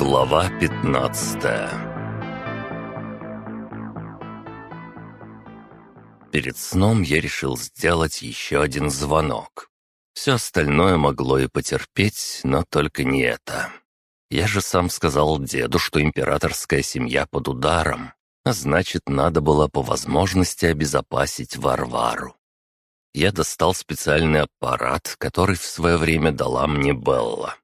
Глава 15 Перед сном я решил сделать еще один звонок. Все остальное могло и потерпеть, но только не это. Я же сам сказал деду, что императорская семья под ударом, а значит, надо было по возможности обезопасить Варвару. Я достал специальный аппарат, который в свое время дала мне Белла.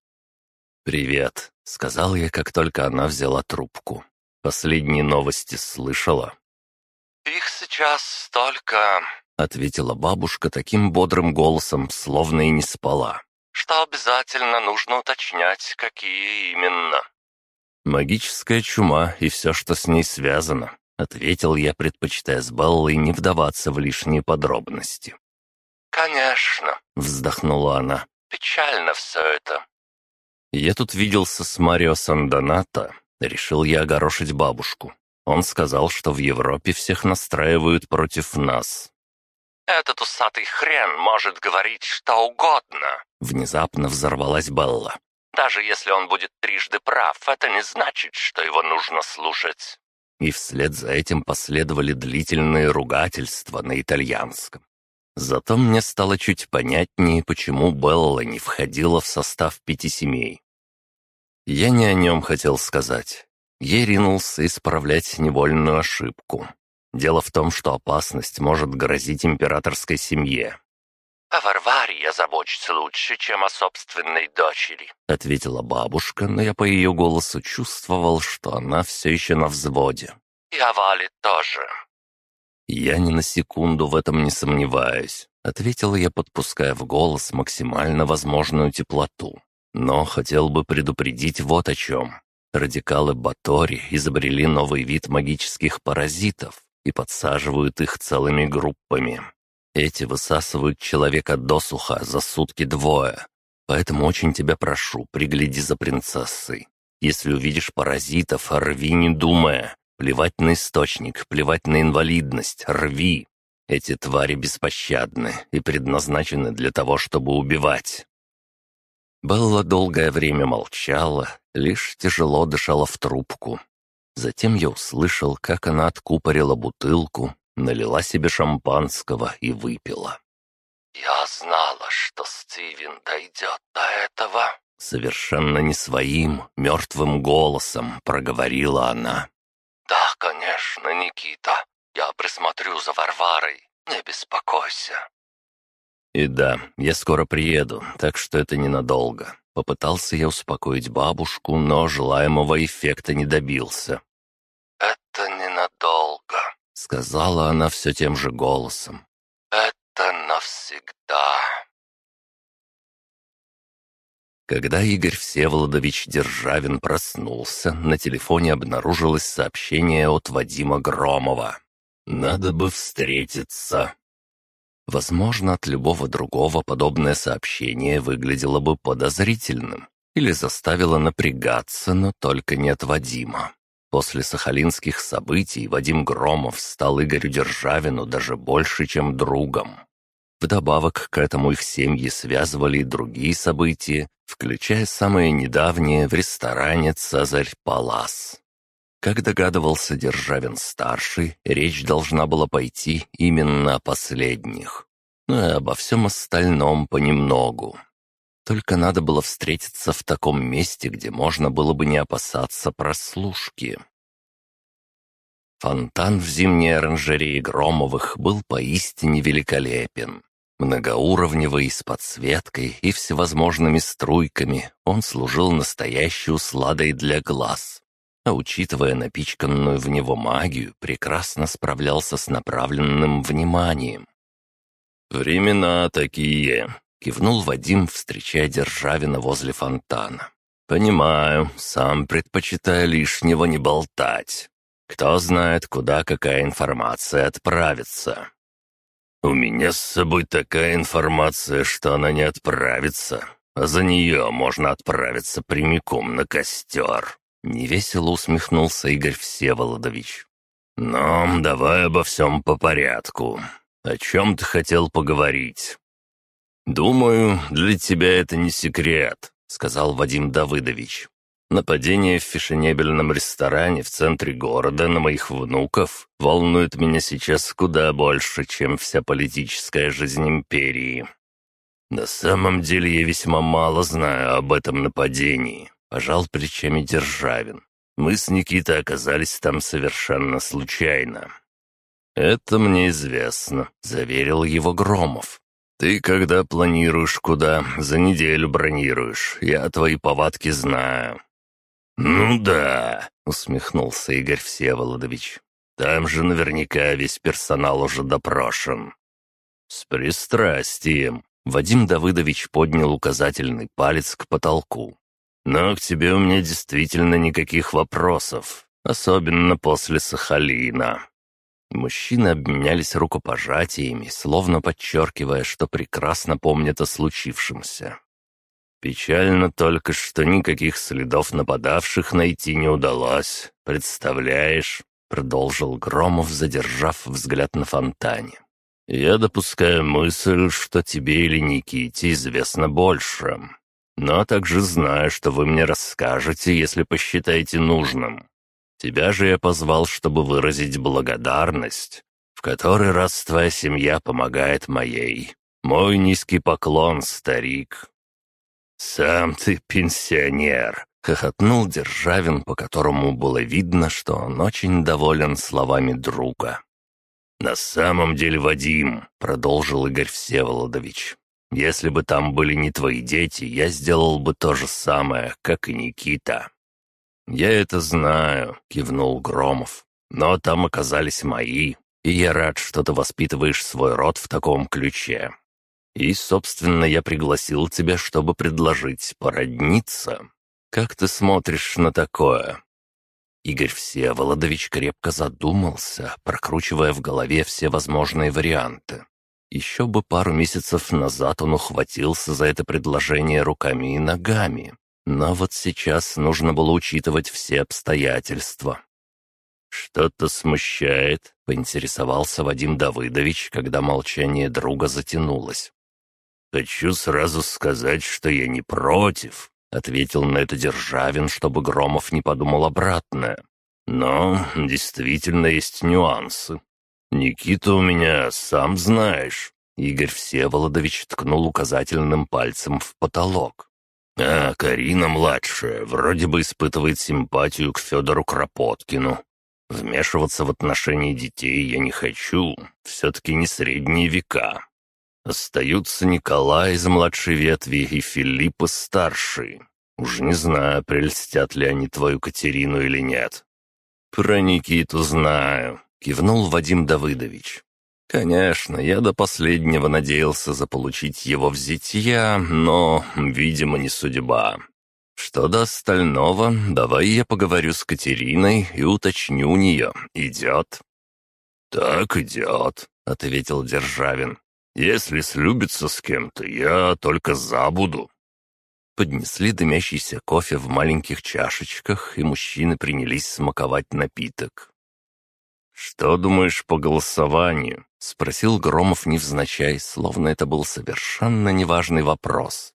«Привет», — сказал я, как только она взяла трубку. «Последние новости слышала?» «Их сейчас столько...» — ответила бабушка таким бодрым голосом, словно и не спала. «Что обязательно нужно уточнять, какие именно». «Магическая чума и все, что с ней связано», — ответил я, предпочитая с Беллой не вдаваться в лишние подробности. «Конечно», — вздохнула она. «Печально все это. «Я тут виделся с Марио Сандонато», — решил я огорошить бабушку. Он сказал, что в Европе всех настраивают против нас. «Этот усатый хрен может говорить что угодно», — внезапно взорвалась Белла. «Даже если он будет трижды прав, это не значит, что его нужно слушать». И вслед за этим последовали длительные ругательства на итальянском. Зато мне стало чуть понятнее, почему Белла не входила в состав пяти семей. Я не о нем хотел сказать. Я ринулся исправлять невольную ошибку. Дело в том, что опасность может грозить императорской семье. «О Варваре я забочусь лучше, чем о собственной дочери», — ответила бабушка, но я по ее голосу чувствовал, что она все еще на взводе. «И о Вале тоже». «Я ни на секунду в этом не сомневаюсь», — ответил я, подпуская в голос максимально возможную теплоту. Но хотел бы предупредить вот о чем. Радикалы Батори изобрели новый вид магических паразитов и подсаживают их целыми группами. Эти высасывают человека досуха за сутки двое. Поэтому очень тебя прошу, пригляди за принцессой. Если увидишь паразитов, рви не думая. Плевать на источник, плевать на инвалидность, рви. Эти твари беспощадны и предназначены для того, чтобы убивать. Белла долгое время молчала, лишь тяжело дышала в трубку. Затем я услышал, как она откупорила бутылку, налила себе шампанского и выпила. «Я знала, что Стивен дойдет до этого», — совершенно не своим, мертвым голосом проговорила она. «Да, конечно, Никита. Я присмотрю за Варварой. Не беспокойся». «И да, я скоро приеду, так что это ненадолго». Попытался я успокоить бабушку, но желаемого эффекта не добился. «Это ненадолго», — сказала она все тем же голосом. «Это навсегда». Когда Игорь Всеволодович Державин проснулся, на телефоне обнаружилось сообщение от Вадима Громова. «Надо бы встретиться». Возможно, от любого другого подобное сообщение выглядело бы подозрительным или заставило напрягаться, но только не от Вадима. После сахалинских событий Вадим Громов стал Игорю Державину даже больше, чем другом. Вдобавок к этому их семьи связывали и другие события, включая самое недавнее в ресторане «Цезарь Палас». Как догадывался Державин-старший, речь должна была пойти именно о последних. Ну и обо всем остальном понемногу. Только надо было встретиться в таком месте, где можно было бы не опасаться прослушки. Фонтан в зимней оранжерее Громовых был поистине великолепен. Многоуровневый, с подсветкой и всевозможными струйками, он служил настоящей усладой для глаз а учитывая напичканную в него магию, прекрасно справлялся с направленным вниманием. «Времена такие», — кивнул Вадим, встречая Державина возле фонтана. «Понимаю, сам предпочитаю лишнего не болтать. Кто знает, куда какая информация отправится». «У меня с собой такая информация, что она не отправится, а за нее можно отправиться прямиком на костер», Невесело усмехнулся Игорь Всеволодович. «Но давай обо всем по порядку. О чем ты хотел поговорить?» «Думаю, для тебя это не секрет», — сказал Вадим Давыдович. Нападение в фешенебельном ресторане в центре города на моих внуков волнует меня сейчас куда больше, чем вся политическая жизнь империи. На самом деле я весьма мало знаю об этом нападении, пожал плечами Державин. Мы с Никитой оказались там совершенно случайно. «Это мне известно», — заверил его Громов. «Ты когда планируешь куда, за неделю бронируешь. Я твои повадки знаю». «Ну да», — усмехнулся Игорь Всеволодович. «Там же наверняка весь персонал уже допрошен». «С пристрастием», — Вадим Давыдович поднял указательный палец к потолку. «Но к тебе у меня действительно никаких вопросов, особенно после Сахалина. Мужчины обменялись рукопожатиями, словно подчеркивая, что прекрасно помнят о случившемся. Печально только, что никаких следов нападавших найти не удалось. Представляешь, продолжил Громов, задержав взгляд на фонтане. Я допускаю мысль, что тебе или Никите известно больше. Но также знаю, что вы мне расскажете, если посчитаете нужным. Тебя же я позвал, чтобы выразить благодарность. В который раз твоя семья помогает моей. Мой низкий поклон, старик». «Сам ты пенсионер», — хохотнул Державин, по которому было видно, что он очень доволен словами друга. «На самом деле, Вадим», — продолжил Игорь Всеволодович, «если бы там были не твои дети, я сделал бы то же самое, как и Никита. «Я это знаю», — кивнул Громов. «Но там оказались мои, и я рад, что ты воспитываешь свой род в таком ключе. И, собственно, я пригласил тебя, чтобы предложить породниться. Как ты смотришь на такое?» Игорь Всеволодович крепко задумался, прокручивая в голове все возможные варианты. Еще бы пару месяцев назад он ухватился за это предложение руками и ногами, но вот сейчас нужно было учитывать все обстоятельства. «Что-то смущает», — поинтересовался Вадим Давыдович, когда молчание друга затянулось. «Хочу сразу сказать, что я не против», — ответил на это Державин, чтобы Громов не подумал обратное. «Но действительно есть нюансы. Никита у меня, сам знаешь». Игорь Всеволодович ткнул указательным пальцем в потолок. А Карина младшая вроде бы испытывает симпатию к Федору Кропоткину. Вмешиваться в отношения детей я не хочу, все-таки не средние века. Остаются Николай из младшей ветви и Филипп из старшей. Уж не знаю, прельстят ли они твою Катерину или нет. Про Никиту знаю, кивнул Вадим Давыдович. Конечно, я до последнего надеялся заполучить его в зятья, но, видимо, не судьба. Что до остального, давай я поговорю с Катериной и уточню у нее, идет. «Так идет», — ответил Державин. «Если слюбится с кем-то, я только забуду». Поднесли дымящийся кофе в маленьких чашечках, и мужчины принялись смаковать напиток. «Что думаешь по голосованию?» — спросил Громов невзначай, словно это был совершенно неважный вопрос.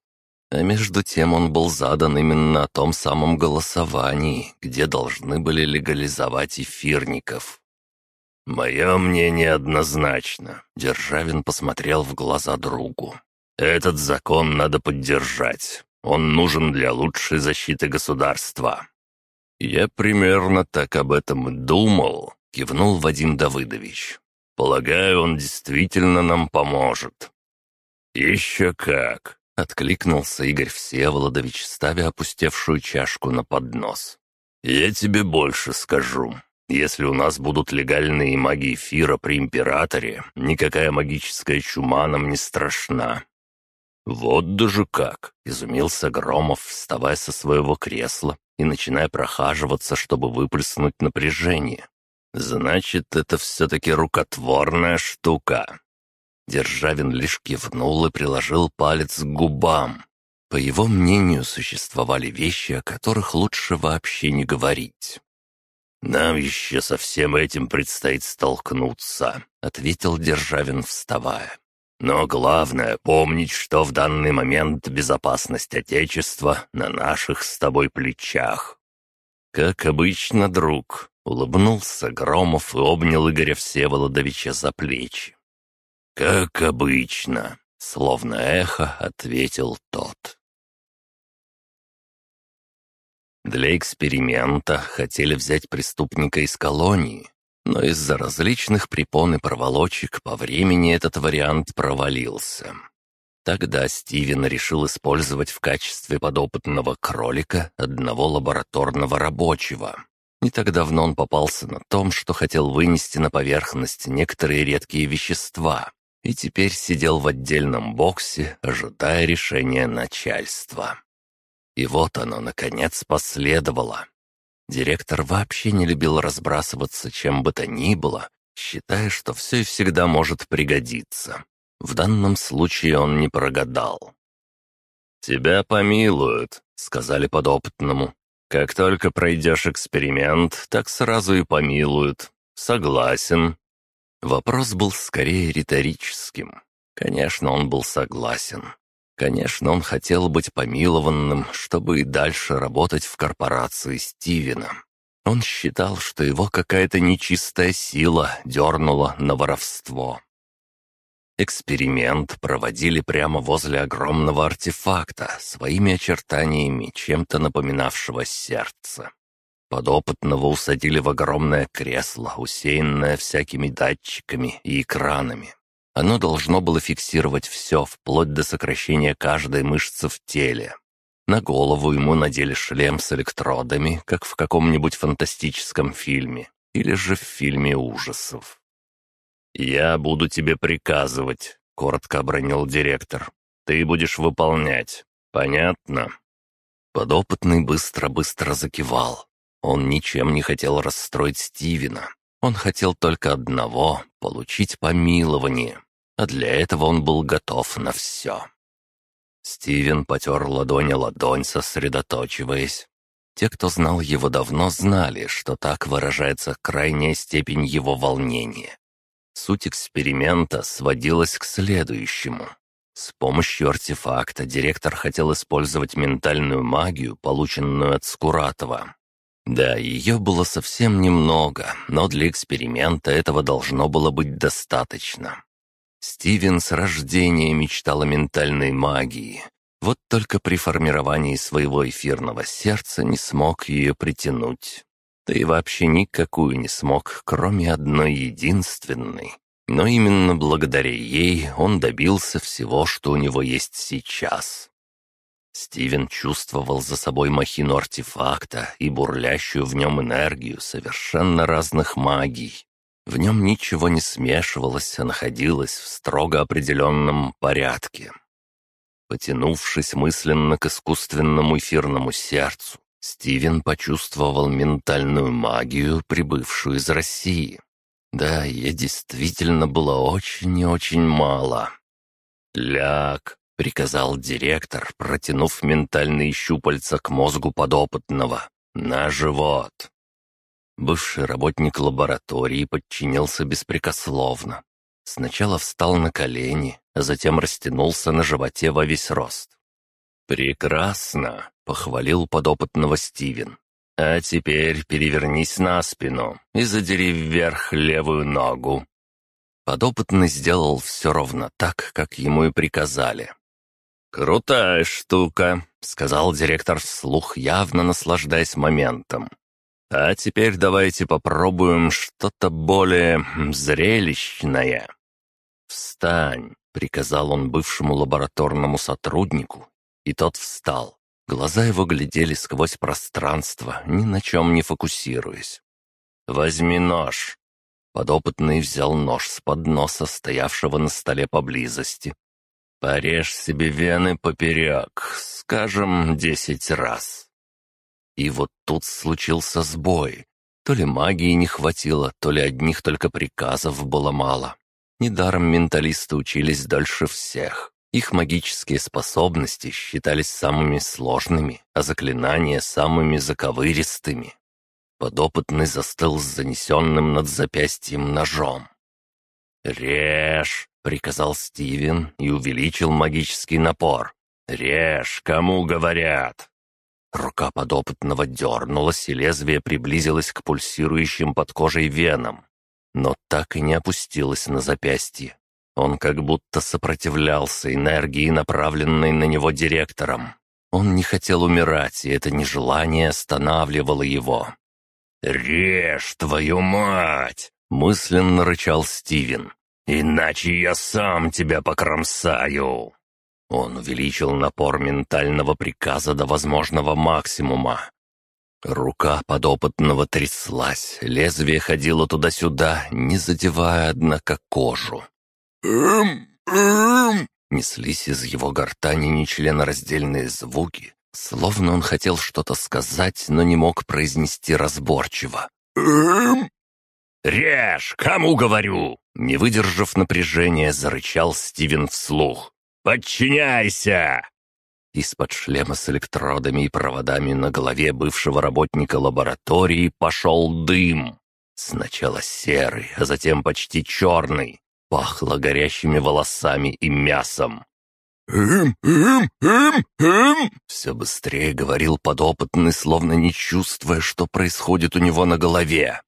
А между тем он был задан именно о том самом голосовании, где должны были легализовать эфирников. «Мое мнение однозначно», — Державин посмотрел в глаза другу. «Этот закон надо поддержать. Он нужен для лучшей защиты государства». «Я примерно так об этом и думал», — кивнул Вадим Давыдович. «Полагаю, он действительно нам поможет». «Еще как!» — откликнулся Игорь Всеволодович, ставя опустевшую чашку на поднос. «Я тебе больше скажу. Если у нас будут легальные маги эфира при императоре, никакая магическая чума нам не страшна». «Вот даже как!» — изумился Громов, вставая со своего кресла и начиная прохаживаться, чтобы выплеснуть напряжение. «Значит, это все-таки рукотворная штука». Державин лишь кивнул и приложил палец к губам. По его мнению, существовали вещи, о которых лучше вообще не говорить. «Нам еще со всем этим предстоит столкнуться», — ответил Державин, вставая. Но главное — помнить, что в данный момент безопасность Отечества на наших с тобой плечах. Как обычно, друг, улыбнулся Громов и обнял Игоря Всеволодовича за плечи. Как обычно, словно эхо ответил тот. Для эксперимента хотели взять преступника из колонии, но из-за различных препон и проволочек по времени этот вариант провалился. Тогда Стивен решил использовать в качестве подопытного кролика одного лабораторного рабочего. Не так давно он попался на том, что хотел вынести на поверхность некоторые редкие вещества, и теперь сидел в отдельном боксе, ожидая решения начальства. И вот оно, наконец, последовало. Директор вообще не любил разбрасываться чем бы то ни было, считая, что все и всегда может пригодиться. В данном случае он не прогадал. «Тебя помилуют», — сказали подопытному. «Как только пройдешь эксперимент, так сразу и помилуют. Согласен». Вопрос был скорее риторическим. Конечно, он был согласен. Конечно, он хотел быть помилованным, чтобы и дальше работать в корпорации Стивена. Он считал, что его какая-то нечистая сила дернула на воровство. Эксперимент проводили прямо возле огромного артефакта, своими очертаниями, чем-то напоминавшего сердце. Подопытного усадили в огромное кресло, усеянное всякими датчиками и экранами. Оно должно было фиксировать все, вплоть до сокращения каждой мышцы в теле. На голову ему надели шлем с электродами, как в каком-нибудь фантастическом фильме, или же в фильме ужасов. «Я буду тебе приказывать», — коротко обронил директор. «Ты будешь выполнять. Понятно?» Подопытный быстро-быстро закивал. Он ничем не хотел расстроить Стивена. Он хотел только одного — получить помилование. А для этого он был готов на все. Стивен потер ладонь о ладонь, сосредоточиваясь. Те, кто знал его давно, знали, что так выражается крайняя степень его волнения. Суть эксперимента сводилась к следующему. С помощью артефакта директор хотел использовать ментальную магию, полученную от Скуратова. Да, ее было совсем немного, но для эксперимента этого должно было быть достаточно. Стивен с рождения мечтал о ментальной магии. Вот только при формировании своего эфирного сердца не смог ее притянуть и вообще никакую не смог, кроме одной единственной. Но именно благодаря ей он добился всего, что у него есть сейчас. Стивен чувствовал за собой махину артефакта и бурлящую в нем энергию совершенно разных магий. В нем ничего не смешивалось, а находилось в строго определенном порядке. Потянувшись мысленно к искусственному эфирному сердцу, Стивен почувствовал ментальную магию, прибывшую из России. Да, ей действительно было очень и очень мало. «Ляг», — приказал директор, протянув ментальные щупальца к мозгу подопытного. «На живот». Бывший работник лаборатории подчинился беспрекословно. Сначала встал на колени, а затем растянулся на животе во весь рост. «Прекрасно!» — похвалил подопытного Стивен. «А теперь перевернись на спину и задери вверх левую ногу». Подопытный сделал все ровно так, как ему и приказали. «Крутая штука», — сказал директор вслух, явно наслаждаясь моментом. «А теперь давайте попробуем что-то более зрелищное». «Встань», — приказал он бывшему лабораторному сотруднику и тот встал. Глаза его глядели сквозь пространство, ни на чем не фокусируясь. «Возьми нож». Подопытный взял нож с подноса, стоявшего на столе поблизости. «Порежь себе вены поперек, скажем, десять раз». И вот тут случился сбой. То ли магии не хватило, то ли одних только приказов было мало. Недаром менталисты учились дольше всех. Их магические способности считались самыми сложными, а заклинания самыми заковыристыми. Подопытный застыл с занесенным над запястьем ножом. «Режь!» — приказал Стивен и увеличил магический напор. «Режь, кому говорят!» Рука подопытного дернулась, и лезвие приблизилось к пульсирующим под кожей венам, но так и не опустилось на запястье. Он как будто сопротивлялся энергии, направленной на него директором. Он не хотел умирать, и это нежелание останавливало его. «Режь, твою мать!» — мысленно рычал Стивен. «Иначе я сам тебя покромсаю!» Он увеличил напор ментального приказа до возможного максимума. Рука подопытного тряслась, лезвие ходило туда-сюда, не задевая, однако, кожу. «Эм, эм!» Неслись из его гортани нечленораздельные звуки, словно он хотел что-то сказать, но не мог произнести разборчиво. «Эм!» «Режь! Кому говорю?» Не выдержав напряжения, зарычал Стивен вслух. «Подчиняйся!» Из-под шлема с электродами и проводами на голове бывшего работника лаборатории пошел дым. Сначала серый, а затем почти черный. Пахло горящими волосами и мясом. «Эм, эм, эм, эм!» Все быстрее говорил подопытный, словно не чувствуя, что происходит у него на голове.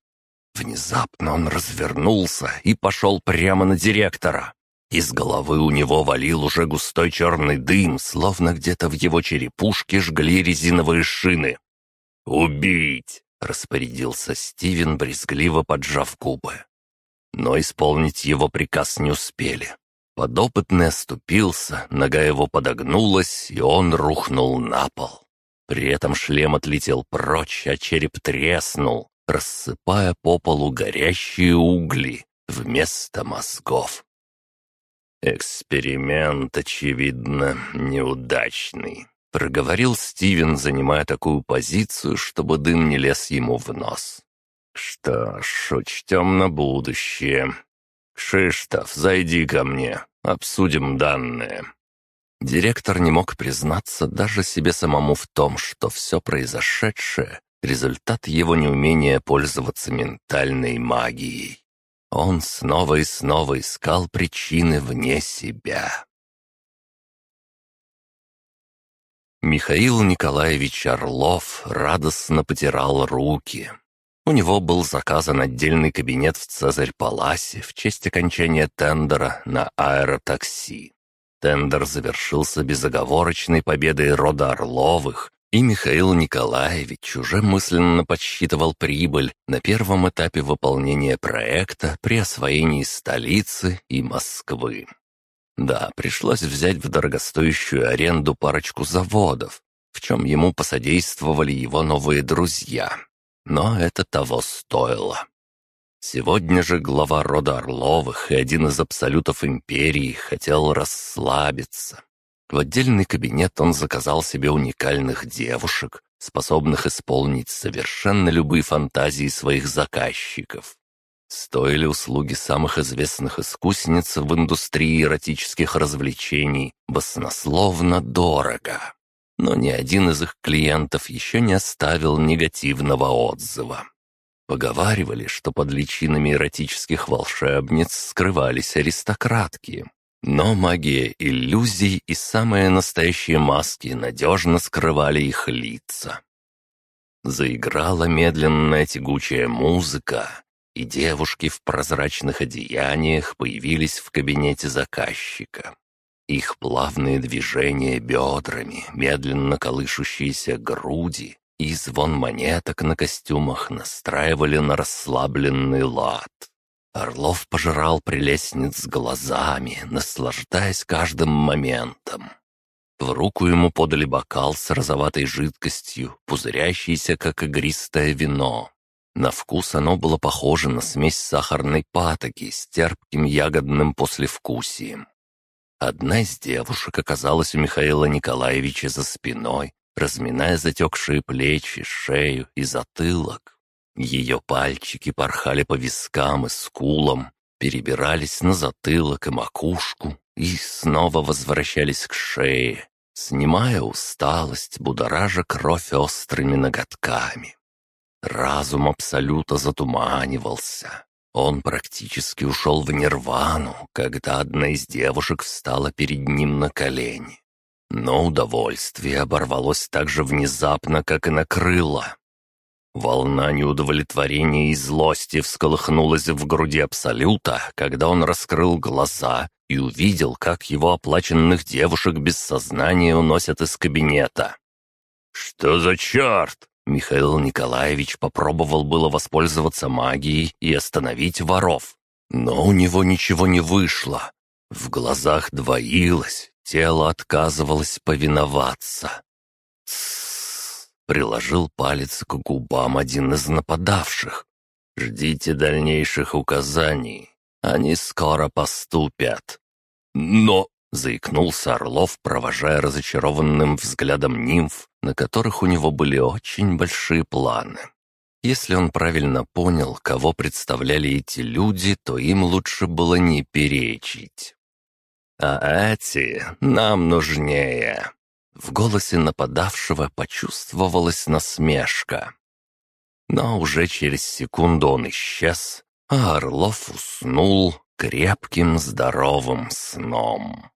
Внезапно он развернулся и пошел прямо на директора. Из головы у него валил уже густой черный дым, словно где-то в его черепушке жгли резиновые шины. «Убить!» — распорядился Стивен, брезгливо поджав губы. Но исполнить его приказ не успели. Подопытный оступился, нога его подогнулась, и он рухнул на пол. При этом шлем отлетел прочь, а череп треснул, рассыпая по полу горящие угли вместо мозгов. «Эксперимент, очевидно, неудачный», — проговорил Стивен, занимая такую позицию, чтобы дым не лез ему в нос. «Что ж, учтем на будущее. Кшиштов, зайди ко мне, обсудим данные». Директор не мог признаться даже себе самому в том, что все произошедшее — результат его неумения пользоваться ментальной магией. Он снова и снова искал причины вне себя. Михаил Николаевич Орлов радостно потирал руки. У него был заказан отдельный кабинет в Цезарь-Паласе в честь окончания тендера на аэротакси. Тендер завершился безоговорочной победой рода Орловых, и Михаил Николаевич уже мысленно подсчитывал прибыль на первом этапе выполнения проекта при освоении столицы и Москвы. Да, пришлось взять в дорогостоящую аренду парочку заводов, в чем ему посодействовали его новые друзья. Но это того стоило. Сегодня же глава рода Орловых и один из абсолютов империи хотел расслабиться, в отдельный кабинет он заказал себе уникальных девушек, способных исполнить совершенно любые фантазии своих заказчиков. Стоили услуги самых известных искусниц в индустрии эротических развлечений баснословно дорого. Но ни один из их клиентов еще не оставил негативного отзыва. Поговаривали, что под личинами эротических волшебниц скрывались аристократки, но магия иллюзий и самые настоящие маски надежно скрывали их лица. Заиграла медленная тягучая музыка, и девушки в прозрачных одеяниях появились в кабинете заказчика. Их плавные движения бедрами, медленно колышущиеся груди и звон монеток на костюмах настраивали на расслабленный лад. Орлов пожирал прелестниц глазами, наслаждаясь каждым моментом. В руку ему подали бокал с розоватой жидкостью, пузырящейся, как игристое вино. На вкус оно было похоже на смесь сахарной патоки с терпким ягодным послевкусием. Одна из девушек оказалась у Михаила Николаевича за спиной, разминая затекшие плечи, шею и затылок. Ее пальчики порхали по вискам и скулам, перебирались на затылок и макушку и снова возвращались к шее, снимая усталость, будоража кровь острыми ноготками. Разум абсолютно затуманивался. Он практически ушел в нирвану, когда одна из девушек встала перед ним на колени. Но удовольствие оборвалось так же внезапно, как и накрыло. Волна неудовлетворения и злости всколыхнулась в груди Абсолюта, когда он раскрыл глаза и увидел, как его оплаченных девушек без сознания уносят из кабинета. «Что за черт?» Михаил Николаевич попробовал было воспользоваться магией и остановить воров. Но у него ничего не вышло. В глазах двоилось, тело отказывалось повиноваться. «Тссс!» — приложил палец к губам один из нападавших. «Ждите дальнейших указаний. Они скоро поступят». «Но...» — заикнулся Орлов, провожая разочарованным взглядом нимф, на которых у него были очень большие планы. Если он правильно понял, кого представляли эти люди, то им лучше было не перечить. «А эти нам нужнее!» В голосе нападавшего почувствовалась насмешка. Но уже через секунду он исчез, а Орлов уснул крепким здоровым сном.